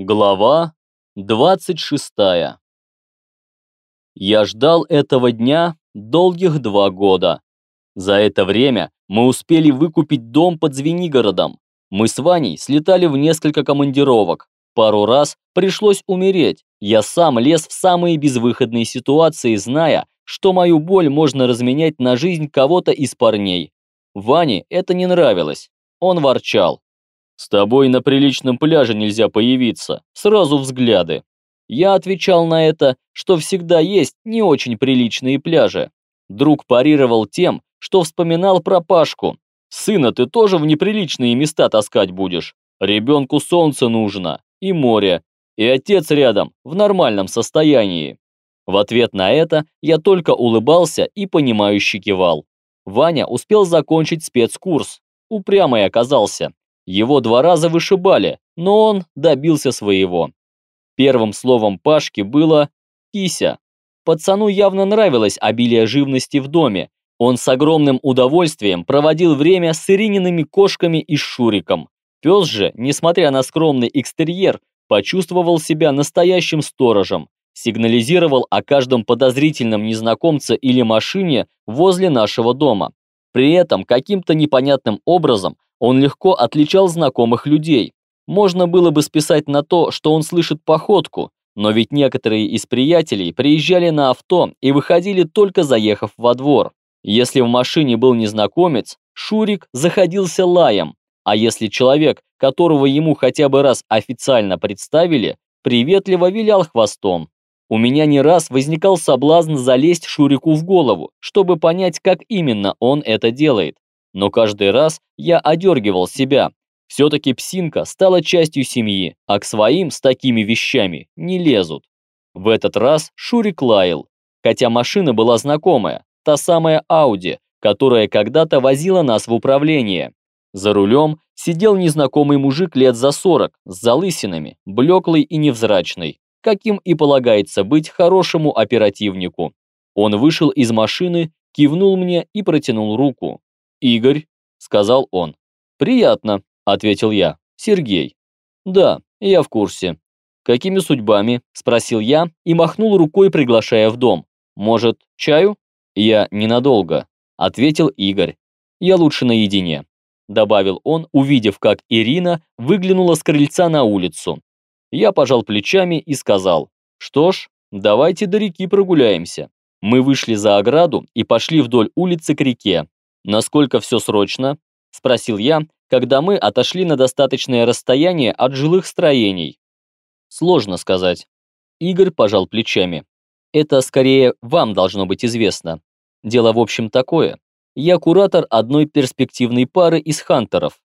Глава 26 Я ждал этого дня долгих два года. За это время мы успели выкупить дом под Звенигородом. Мы с Ваней слетали в несколько командировок. Пару раз пришлось умереть. Я сам лез в самые безвыходные ситуации, зная, что мою боль можно разменять на жизнь кого-то из парней. Ване это не нравилось. Он ворчал. С тобой на приличном пляже нельзя появиться, сразу взгляды. Я отвечал на это, что всегда есть не очень приличные пляжи. Друг парировал тем, что вспоминал про Пашку. Сына ты тоже в неприличные места таскать будешь. Ребенку солнце нужно, и море, и отец рядом, в нормальном состоянии. В ответ на это я только улыбался и понимающе кивал. Ваня успел закончить спецкурс. Упрямый оказался. Его два раза вышибали, но он добился своего. Первым словом Пашки было «кися». Пацану явно нравилось обилие живности в доме. Он с огромным удовольствием проводил время с Ириниными кошками и Шуриком. Пес же, несмотря на скромный экстерьер, почувствовал себя настоящим сторожем, сигнализировал о каждом подозрительном незнакомце или машине возле нашего дома. При этом каким-то непонятным образом он легко отличал знакомых людей. Можно было бы списать на то, что он слышит походку, но ведь некоторые из приятелей приезжали на авто и выходили только заехав во двор. Если в машине был незнакомец, Шурик заходился лаем, а если человек, которого ему хотя бы раз официально представили, приветливо вилял хвостом. У меня не раз возникал соблазн залезть Шурику в голову, чтобы понять, как именно он это делает но каждый раз я одергивал себя. Все-таки псинка стала частью семьи, а к своим с такими вещами не лезут. В этот раз Шурик лаял, хотя машина была знакомая, та самая Ауди, которая когда-то возила нас в управление. За рулем сидел незнакомый мужик лет за 40, с залысинами, блеклый и невзрачный, каким и полагается быть хорошему оперативнику. Он вышел из машины, кивнул мне и протянул руку. «Игорь», — сказал он. «Приятно», — ответил я. «Сергей». «Да, я в курсе». «Какими судьбами?» — спросил я и махнул рукой, приглашая в дом. «Может, чаю?» «Я ненадолго», — ответил Игорь. «Я лучше наедине», — добавил он, увидев, как Ирина выглянула с крыльца на улицу. Я пожал плечами и сказал, «Что ж, давайте до реки прогуляемся». Мы вышли за ограду и пошли вдоль улицы к реке. «Насколько все срочно?» – спросил я, когда мы отошли на достаточное расстояние от жилых строений. «Сложно сказать». Игорь пожал плечами. «Это скорее вам должно быть известно. Дело в общем такое. Я куратор одной перспективной пары из хантеров».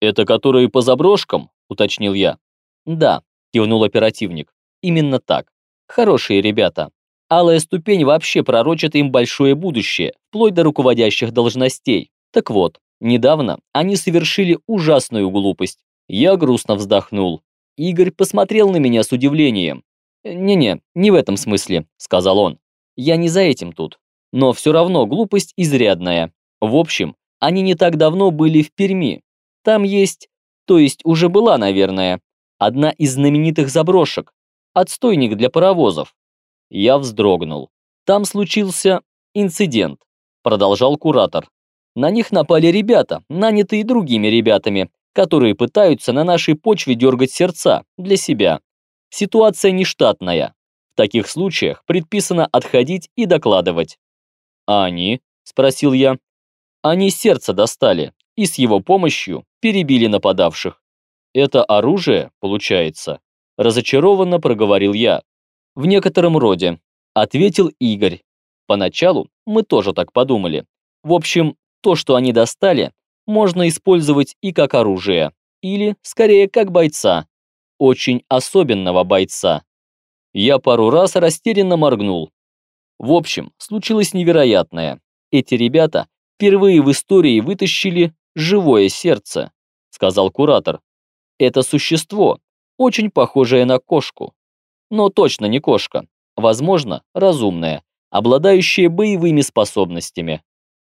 «Это которые по заброшкам?» – уточнил я. «Да», – кивнул оперативник. «Именно так. Хорошие ребята. Алая ступень вообще пророчит им большое будущее, вплоть до руководящих должностей. Так вот, недавно они совершили ужасную глупость. Я грустно вздохнул. Игорь посмотрел на меня с удивлением. «Не-не, не в этом смысле», — сказал он. «Я не за этим тут. Но все равно глупость изрядная. В общем, они не так давно были в Перми. Там есть, то есть уже была, наверное, одна из знаменитых заброшек. Отстойник для паровозов. Я вздрогнул. Там случился инцидент, продолжал куратор. На них напали ребята, нанятые другими ребятами, которые пытаются на нашей почве дергать сердца для себя. Ситуация нештатная. В таких случаях предписано отходить и докладывать. «А они?» – спросил я. «Они сердце достали и с его помощью перебили нападавших. Это оружие, получается?» Разочарованно проговорил я. В некотором роде, ответил Игорь. Поначалу мы тоже так подумали. В общем, то, что они достали, можно использовать и как оружие, или, скорее, как бойца. Очень особенного бойца. Я пару раз растерянно моргнул. В общем, случилось невероятное. Эти ребята впервые в истории вытащили живое сердце, сказал куратор. Это существо, очень похожее на кошку но точно не кошка. Возможно, разумная, обладающая боевыми способностями.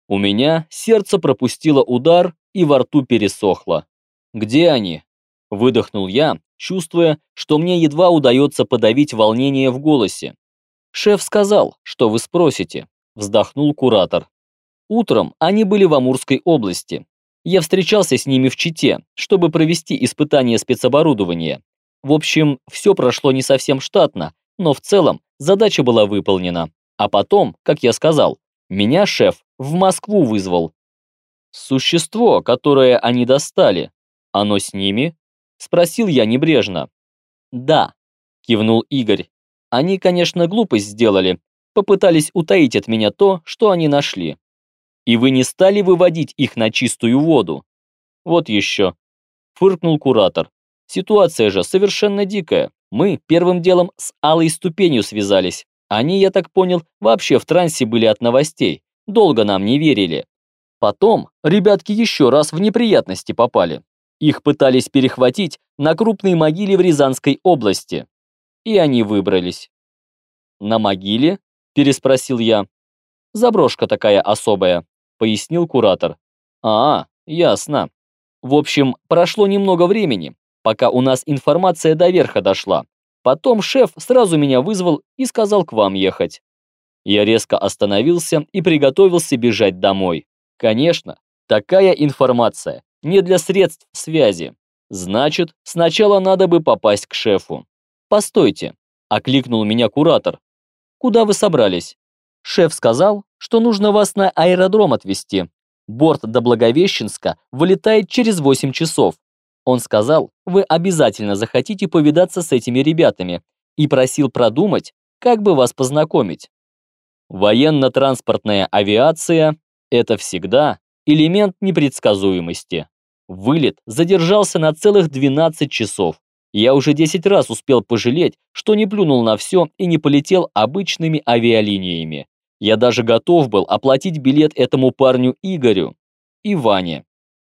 У меня сердце пропустило удар и во рту пересохло. «Где они?» – выдохнул я, чувствуя, что мне едва удается подавить волнение в голосе. «Шеф сказал, что вы спросите», – вздохнул куратор. Утром они были в Амурской области. Я встречался с ними в Чите, чтобы провести испытание спецоборудования. В общем, все прошло не совсем штатно, но в целом задача была выполнена. А потом, как я сказал, меня шеф в Москву вызвал. Существо, которое они достали, оно с ними? Спросил я небрежно. Да, кивнул Игорь. Они, конечно, глупость сделали, попытались утаить от меня то, что они нашли. И вы не стали выводить их на чистую воду? Вот еще. Фыркнул куратор. Ситуация же совершенно дикая. Мы первым делом с алой ступенью связались. Они, я так понял, вообще в трансе были от новостей. Долго нам не верили. Потом ребятки еще раз в неприятности попали. Их пытались перехватить на крупной могиле в Рязанской области. И они выбрались. «На могиле?» – переспросил я. «Заброшка такая особая пояснил куратор. А, ясно. В общем, прошло немного времени, пока у нас информация до верха дошла. Потом шеф сразу меня вызвал и сказал к вам ехать. Я резко остановился и приготовился бежать домой. Конечно, такая информация не для средств связи. Значит, сначала надо бы попасть к шефу. Постойте, окликнул меня куратор. Куда вы собрались? Шеф сказал, что нужно вас на аэродром отвезти. Борт до Благовещенска вылетает через 8 часов. Он сказал, вы обязательно захотите повидаться с этими ребятами и просил продумать, как бы вас познакомить. Военно-транспортная авиация – это всегда элемент непредсказуемости. Вылет задержался на целых 12 часов. Я уже 10 раз успел пожалеть, что не плюнул на все и не полетел обычными авиалиниями. Я даже готов был оплатить билет этому парню Игорю и Ване.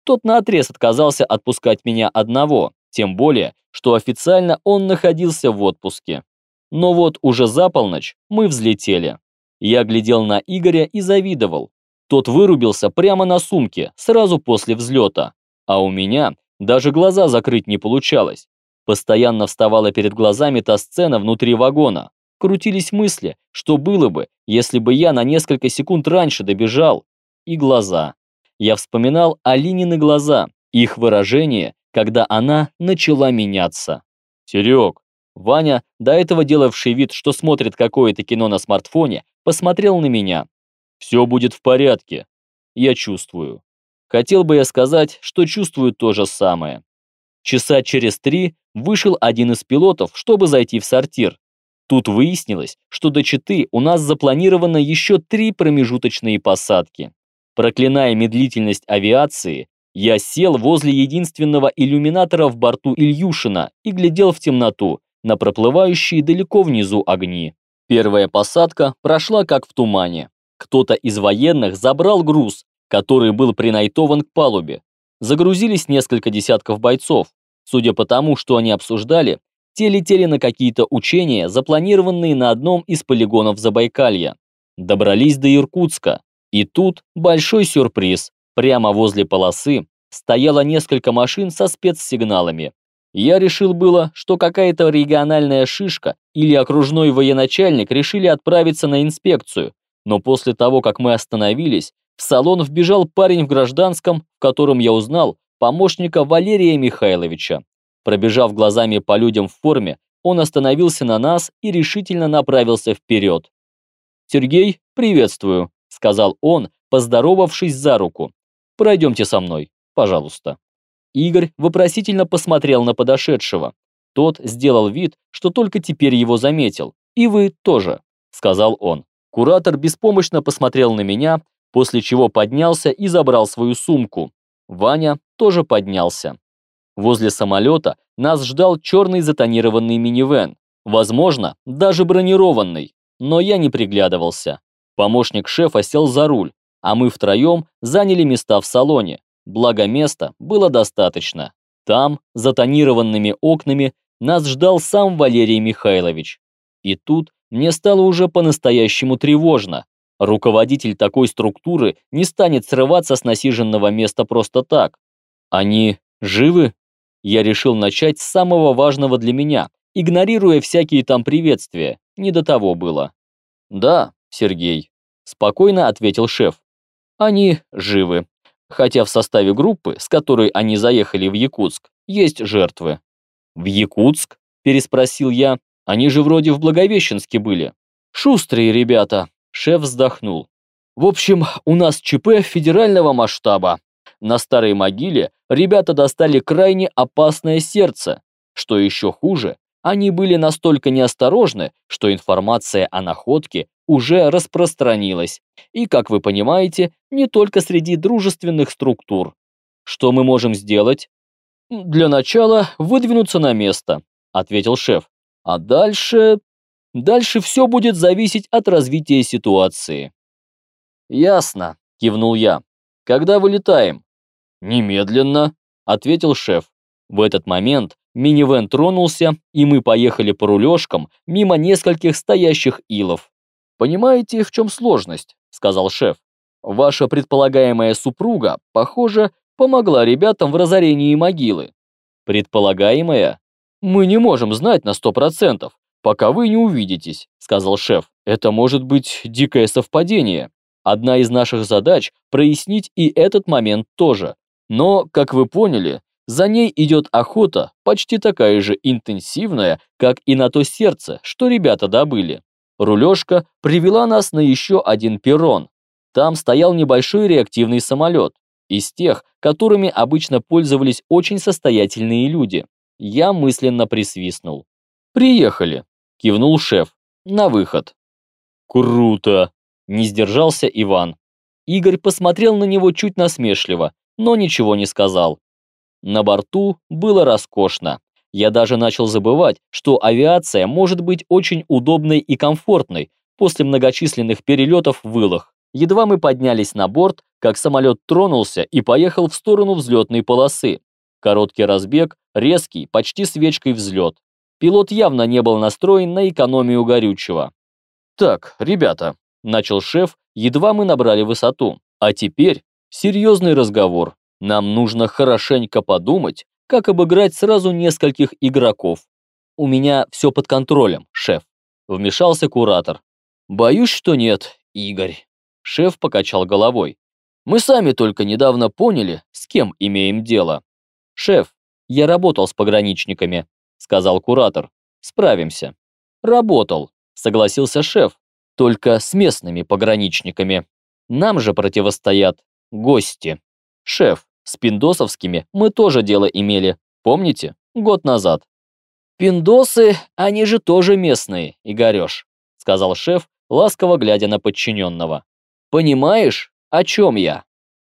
Тот наотрез отказался отпускать меня одного, тем более, что официально он находился в отпуске. Но вот уже за полночь мы взлетели. Я глядел на Игоря и завидовал. Тот вырубился прямо на сумке, сразу после взлета. А у меня даже глаза закрыть не получалось. Постоянно вставала перед глазами та сцена внутри вагона, крутились мысли, что было бы, если бы я на несколько секунд раньше добежал. И глаза. Я вспоминал Алинины глаза, их выражение, когда она начала меняться. Серег, Ваня, до этого делавший вид, что смотрит какое-то кино на смартфоне, посмотрел на меня. Все будет в порядке. Я чувствую. Хотел бы я сказать, что чувствую то же самое. Часа через три вышел один из пилотов, чтобы зайти в сортир. Тут выяснилось, что до Читы у нас запланировано еще три промежуточные посадки. Проклиная медлительность авиации, я сел возле единственного иллюминатора в борту Ильюшина и глядел в темноту на проплывающие далеко внизу огни. Первая посадка прошла как в тумане. Кто-то из военных забрал груз, который был принайтован к палубе. Загрузились несколько десятков бойцов. Судя по тому, что они обсуждали, те летели на какие-то учения, запланированные на одном из полигонов Забайкалья. Добрались до Иркутска. И тут большой сюрприз. Прямо возле полосы стояло несколько машин со спецсигналами. Я решил было, что какая-то региональная шишка или окружной военачальник решили отправиться на инспекцию, но после того, как мы остановились, в салон вбежал парень в гражданском, в котором я узнал помощника Валерия Михайловича. Пробежав глазами по людям в форме, он остановился на нас и решительно направился вперед. «Сергей, приветствую», — сказал он, поздоровавшись за руку. «Пройдемте со мной, пожалуйста». Игорь вопросительно посмотрел на подошедшего. Тот сделал вид, что только теперь его заметил. «И вы тоже», — сказал он. Куратор беспомощно посмотрел на меня, после чего поднялся и забрал свою сумку. Ваня тоже поднялся. Возле самолета нас ждал черный затонированный минивэн, возможно, даже бронированный, но я не приглядывался. Помощник шефа сел за руль, а мы втроем заняли места в салоне, благо места было достаточно. Там, за тонированными окнами, нас ждал сам Валерий Михайлович. И тут мне стало уже по-настоящему тревожно. Руководитель такой структуры не станет срываться с насиженного места просто так. Они живы? Я решил начать с самого важного для меня, игнорируя всякие там приветствия. Не до того было. «Да, Сергей», – спокойно ответил шеф. «Они живы. Хотя в составе группы, с которой они заехали в Якутск, есть жертвы». «В Якутск?» – переспросил я. «Они же вроде в Благовещенске были». «Шустрые ребята», – шеф вздохнул. «В общем, у нас ЧП федерального масштаба. На старой могиле ребята достали крайне опасное сердце. Что еще хуже, они были настолько неосторожны, что информация о находке уже распространилась. И, как вы понимаете, не только среди дружественных структур. Что мы можем сделать? Для начала выдвинуться на место, ответил шеф. А дальше... Дальше все будет зависеть от развития ситуации. Ясно, кивнул я. Когда вылетаем? Немедленно, ответил шеф. В этот момент минивэн тронулся, и мы поехали по рулежкам мимо нескольких стоящих илов. «Понимаете, в чем сложность?» – сказал шеф. «Ваша предполагаемая супруга, похоже, помогла ребятам в разорении могилы». «Предполагаемая?» «Мы не можем знать на сто процентов, пока вы не увидитесь», – сказал шеф. «Это может быть дикое совпадение. Одна из наших задач – прояснить и этот момент тоже. Но, как вы поняли, за ней идет охота, почти такая же интенсивная, как и на то сердце, что ребята добыли. Рулежка привела нас на еще один перрон. Там стоял небольшой реактивный самолет, из тех, которыми обычно пользовались очень состоятельные люди. Я мысленно присвистнул. «Приехали», – кивнул шеф. «На выход». «Круто!» – не сдержался Иван. Игорь посмотрел на него чуть насмешливо, но ничего не сказал. На борту было роскошно. Я даже начал забывать, что авиация может быть очень удобной и комфортной после многочисленных перелетов в вылах. Едва мы поднялись на борт, как самолет тронулся и поехал в сторону взлетной полосы. Короткий разбег, резкий, почти свечкой взлет. Пилот явно не был настроен на экономию горючего. «Так, ребята», – начал шеф, едва мы набрали высоту. «А теперь серьезный разговор. Нам нужно хорошенько подумать, как обыграть сразу нескольких игроков. У меня все под контролем, шеф. Вмешался куратор. Боюсь, что нет, Игорь. Шеф покачал головой. Мы сами только недавно поняли, с кем имеем дело. Шеф, я работал с пограничниками, сказал куратор. Справимся. Работал, согласился шеф, только с местными пограничниками. Нам же противостоят гости. Шеф, с пиндосовскими мы тоже дело имели, помните? Год назад. «Пиндосы, они же тоже местные, Игорёш», сказал шеф, ласково глядя на подчиненного. «Понимаешь, о чем я?»